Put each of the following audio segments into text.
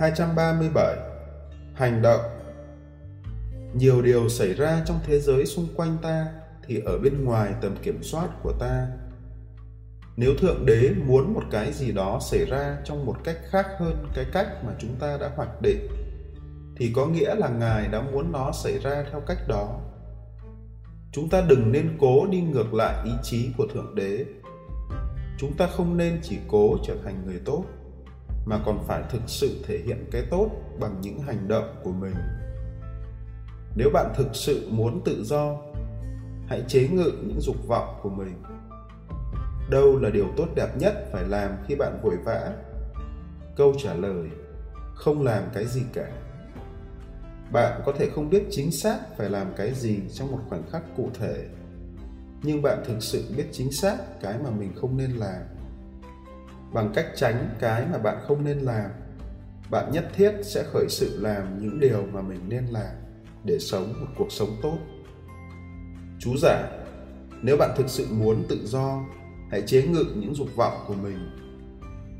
237 Hành động Nhiều điều xảy ra trong thế giới xung quanh ta thì ở bên ngoài tầm kiểm soát của ta. Nếu Thượng Đế muốn một cái gì đó xảy ra trong một cách khác hơn cái cách mà chúng ta đã hoạch định, thì có nghĩa là Ngài đã muốn nó xảy ra theo cách đó. Chúng ta đừng nên cố đi ngược lại ý chí của Thượng Đế. Chúng ta không nên chỉ cố trở thành người tốt mà còn phải thực sự thể hiện cái tốt bằng những hành động của mình. Nếu bạn thực sự muốn tự do, hãy chế ngự những dục vọng của mình. Đâu là điều tốt đẹp nhất phải làm khi bạn vội vã? Câu trả lời, không làm cái gì cả. Bạn có thể không biết chính xác phải làm cái gì trong một khoảnh khắc cụ thể, nhưng bạn thực sự biết chính xác cái mà mình không nên làm bằng cách tránh cái mà bạn không nên làm, bạn nhất thiết sẽ khởi sự làm những điều mà mình nên làm để sống một cuộc sống tốt. Chú giải nếu bạn thực sự muốn tự do, hãy chế ngự những dục vọng của mình.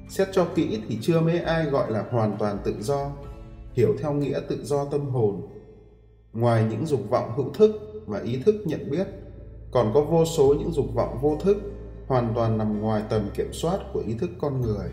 Xét cho kỹ thì chưa mấy ai gọi là hoàn toàn tự do, hiểu theo nghĩa tự do tâm hồn. Ngoài những dục vọng hữu thức và ý thức nhận biết, còn có vô số những dục vọng vô thức hoàn toàn nằm ngoài tầm kiểm soát của ý thức con người.